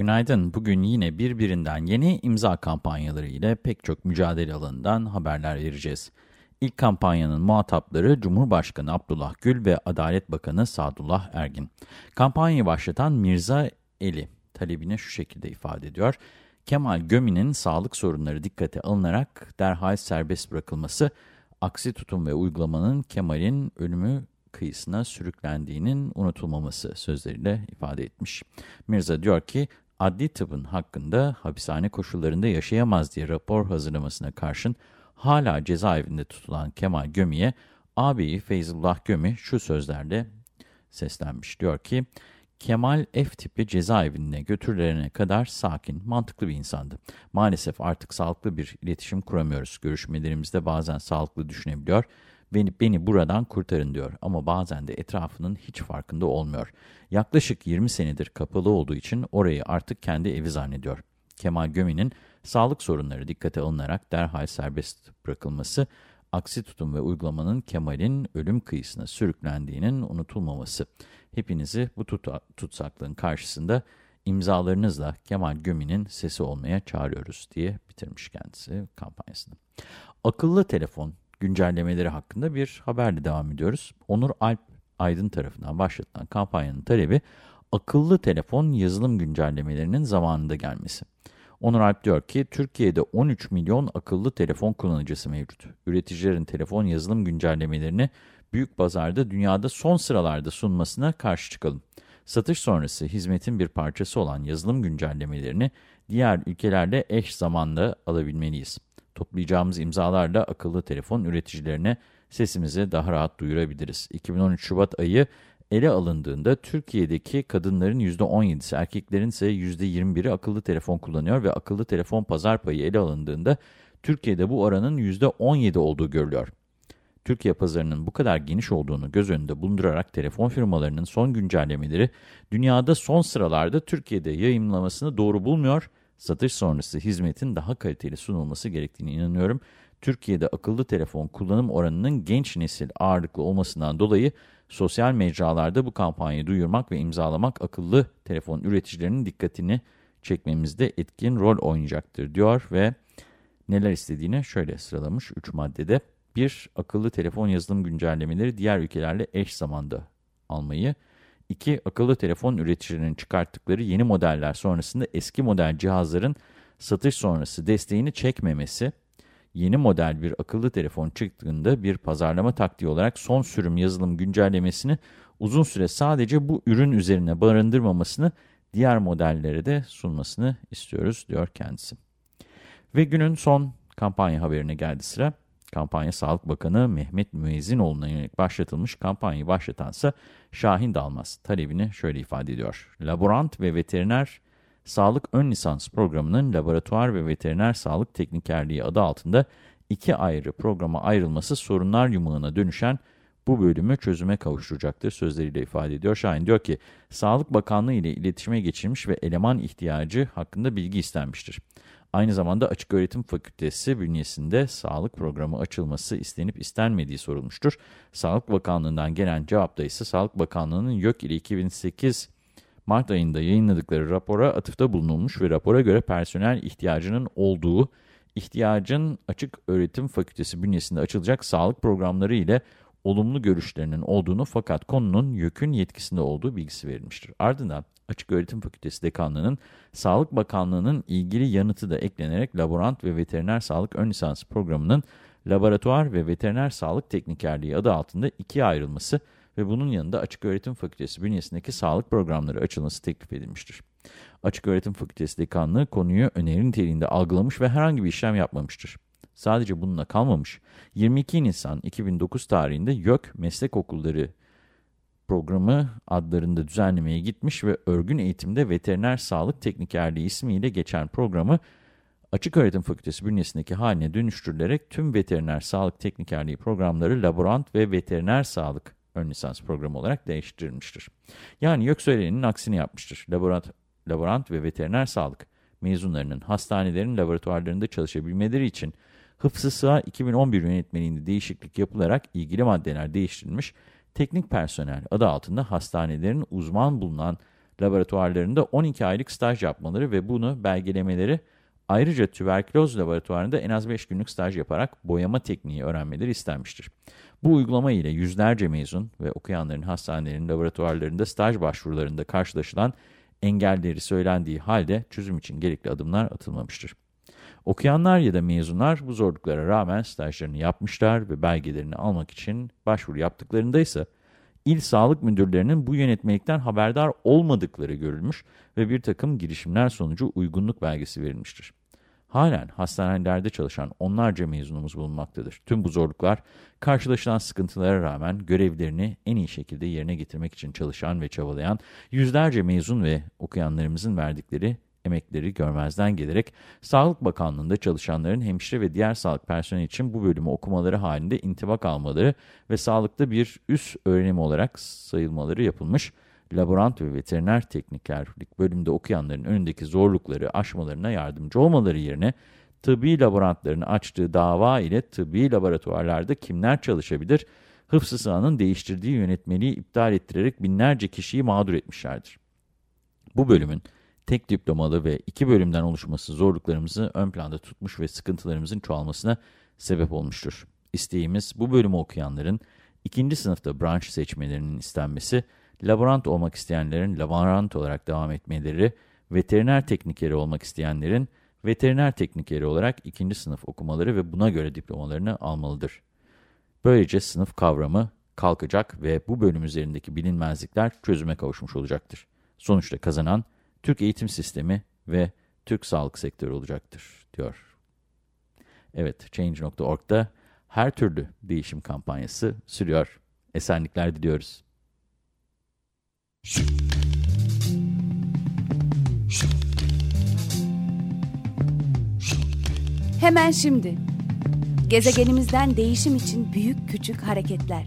Günaydın. Bugün yine birbirinden yeni imza kampanyaları ile pek çok mücadele alanından haberler vereceğiz. İlk kampanyanın muhatapları Cumhurbaşkanı Abdullah Gül ve Adalet Bakanı Sadullah Ergin. Kampanyayı başlatan Mirza Eli talebini şu şekilde ifade ediyor. Kemal Gömi'nin sağlık sorunları dikkate alınarak derhal serbest bırakılması, aksi tutum ve uygulamanın Kemal'in ölümü kıyısına sürüklendiğinin unutulmaması sözleriyle ifade etmiş. Mirza diyor ki, adli tıbbın hakkında hapishane koşullarında yaşayamaz diye rapor hazırlamasına karşın hala cezaevinde tutulan Kemal Gömi'ye ağabeyi Feyzullah Gömi şu sözlerle seslenmiş. Diyor ki, Kemal F tipi cezaevine götürülene kadar sakin, mantıklı bir insandı. Maalesef artık sağlıklı bir iletişim kuramıyoruz. Görüşmelerimizde bazen sağlıklı düşünebiliyor Beni, beni buradan kurtarın diyor ama bazen de etrafının hiç farkında olmuyor. Yaklaşık 20 senedir kapalı olduğu için orayı artık kendi evi zannediyor. Kemal Gömi'nin sağlık sorunları dikkate alınarak derhal serbest bırakılması, aksi tutum ve uygulamanın Kemal'in ölüm kıyısına sürüklendiğinin unutulmaması. Hepinizi bu tut tutsaklığın karşısında imzalarınızla Kemal Gömi'nin sesi olmaya çağırıyoruz diye bitirmiş kendisi kampanyasını. Akıllı telefon güncellemeleri hakkında bir haberle devam ediyoruz. Onur Alp Aydın tarafından başlatılan kampanyanın talebi akıllı telefon yazılım güncellemelerinin zamanında gelmesi. Onur Alp diyor ki Türkiye'de 13 milyon akıllı telefon kullanıcısı mevcut. Üreticilerin telefon yazılım güncellemelerini büyük pazarda dünyada son sıralarda sunmasına karşı çıkalım. Satış sonrası hizmetin bir parçası olan yazılım güncellemelerini diğer ülkelerle eş zamanlı alabilmeliyiz. Toplayacağımız imzalarla akıllı telefon üreticilerine sesimizi daha rahat duyurabiliriz. 2013 Şubat ayı ele alındığında Türkiye'deki kadınların %17'si, erkeklerin ise %21'i akıllı telefon kullanıyor ve akıllı telefon pazar payı ele alındığında Türkiye'de bu oranın %17 olduğu görülüyor. Türkiye pazarının bu kadar geniş olduğunu göz önünde bulundurarak telefon firmalarının son güncellemeleri dünyada son sıralarda Türkiye'de yayınlamasını doğru bulmuyor satış sonrası hizmetin daha kaliteli sunulması gerektiğine inanıyorum. Türkiye'de akıllı telefon kullanım oranının genç nesil ağırlıklı olmasından dolayı sosyal mecralarda bu kampanyayı duyurmak ve imzalamak akıllı telefon üreticilerinin dikkatini çekmemizde etkin rol oynayacaktır diyor ve neler istediğini şöyle sıralamış 3 maddede. 1. Akıllı telefon yazılım güncellemeleri diğer ülkelerle eş zamanda almayı. 2. Akıllı telefon üreticilerinin çıkarttıkları yeni modeller sonrasında eski model cihazların satış sonrası desteğini çekmemesi, yeni model bir akıllı telefon çıktığında bir pazarlama taktiği olarak son sürüm yazılım güncellemesini uzun süre sadece bu ürün üzerine barındırmamasını diğer modellere de sunmasını istiyoruz diyor kendisi. Ve günün son kampanya haberine geldi sıra. Kampanya Sağlık Bakanı Mehmet Müezzinoğlu'na yönelik başlatılmış kampanyayı başlatansa Şahin Dalmaz talebini şöyle ifade ediyor. Laborant ve veteriner sağlık ön lisans programının laboratuvar ve veteriner sağlık teknikerliği adı altında iki ayrı programa ayrılması sorunlar yumağına dönüşen bu bölümü çözüme kavuşturacaktır sözleriyle ifade ediyor. Şahin diyor ki, Sağlık Bakanlığı ile iletişime geçilmiş ve eleman ihtiyacı hakkında bilgi istenmiştir. Aynı zamanda Açık Öğretim Fakültesi bünyesinde sağlık programı açılması istenip istenmediği sorulmuştur. Sağlık Bakanlığı'ndan gelen cevapta ise Sağlık Bakanlığı'nın YÖK ile 2008 Mart ayında yayınladıkları rapora atıfta bulunulmuş ve rapora göre personel ihtiyacının olduğu, ihtiyacın Açık Öğretim Fakültesi bünyesinde açılacak sağlık programları ile olumlu görüşlerinin olduğunu fakat konunun YÖK'ün yetkisinde olduğu bilgisi verilmiştir. Ardından Açık Öğretim Fakültesi Dekanlığı'nın Sağlık Bakanlığı'nın ilgili yanıtı da eklenerek laborant ve veteriner sağlık ön lisans programının laboratuvar ve veteriner sağlık teknikerliği adı altında ikiye ayrılması ve bunun yanında Açık Öğretim Fakültesi bünyesindeki sağlık programları açılması teklif edilmiştir. Açık Öğretim Fakültesi Dekanlığı konuyu öneri niteliğinde algılamış ve herhangi bir işlem yapmamıştır. Sadece bununla kalmamış. 22 Nisan 2009 tarihinde YÖK Meslek Okulları Programı adlarında düzenlemeye gitmiş ve örgün eğitimde veteriner sağlık teknikerliği ismiyle geçen programı Açık Öğretim Fakültesi bünyesindeki haline dönüştürülerek tüm veteriner sağlık teknikerliği programları laborant ve veteriner sağlık ön lisans programı olarak değiştirilmiştir. Yani YÖK söylenenin aksini yapmıştır. Laborant, laborant ve veteriner sağlık mezunlarının hastanelerin laboratuvarlarında çalışabilmeleri için Hıfzı Sığa 2011 yönetmeliğinde değişiklik yapılarak ilgili maddeler değiştirilmiş, teknik personel adı altında hastanelerin uzman bulunan laboratuvarlarında 12 aylık staj yapmaları ve bunu belgelemeleri Ayrıca tüberküloz laboratuvarında en az 5 günlük staj yaparak boyama tekniği öğrenmeleri istenmiştir. Bu uygulama ile yüzlerce mezun ve okuyanların hastanelerin laboratuvarlarında staj başvurularında karşılaşılan engelleri söylendiği halde çözüm için gerekli adımlar atılmamıştır. Okuyanlar ya da mezunlar bu zorluklara rağmen stajlarını yapmışlar ve belgelerini almak için başvuru yaptıklarında ise il sağlık müdürlerinin bu yönetmelikten haberdar olmadıkları görülmüş ve bir takım girişimler sonucu uygunluk belgesi verilmiştir. Halen hastanelerde çalışan onlarca mezunumuz bulunmaktadır. Tüm bu zorluklar karşılaşılan sıkıntılara rağmen görevlerini en iyi şekilde yerine getirmek için çalışan ve çabalayan yüzlerce mezun ve okuyanlarımızın verdikleri emekleri görmezden gelerek Sağlık Bakanlığı'nda çalışanların hemşire ve diğer sağlık personeli için bu bölümü okumaları halinde intibak almaları ve sağlıkta bir üst öğrenim olarak sayılmaları yapılmış laborant ve veteriner teknikerlik bölümünde okuyanların önündeki zorlukları aşmalarına yardımcı olmaları yerine tıbbi laborantların açtığı dava ile tıbbi laboratuvarlarda kimler çalışabilir, Hıfzı Sağ'ın değiştirdiği yönetmeliği iptal ettirerek binlerce kişiyi mağdur etmişlerdir. Bu bölümün tek diplomalı ve iki bölümden oluşması zorluklarımızı ön planda tutmuş ve sıkıntılarımızın çoğalmasına sebep olmuştur. İsteğimiz bu bölümü okuyanların ikinci sınıfta branş seçmelerinin istenmesi, laborant olmak isteyenlerin laborant olarak devam etmeleri, veteriner teknikeri olmak isteyenlerin veteriner teknikeri olarak ikinci sınıf okumaları ve buna göre diplomalarını almalıdır. Böylece sınıf kavramı kalkacak ve bu bölüm üzerindeki bilinmezlikler çözüme kavuşmuş olacaktır. Sonuçta kazanan Türk eğitim sistemi ve Türk sağlık sektörü olacaktır, diyor. Evet, Change.org'da her türlü değişim kampanyası sürüyor. Esenlikler diliyoruz. Hemen şimdi. Gezegenimizden değişim için büyük küçük hareketler.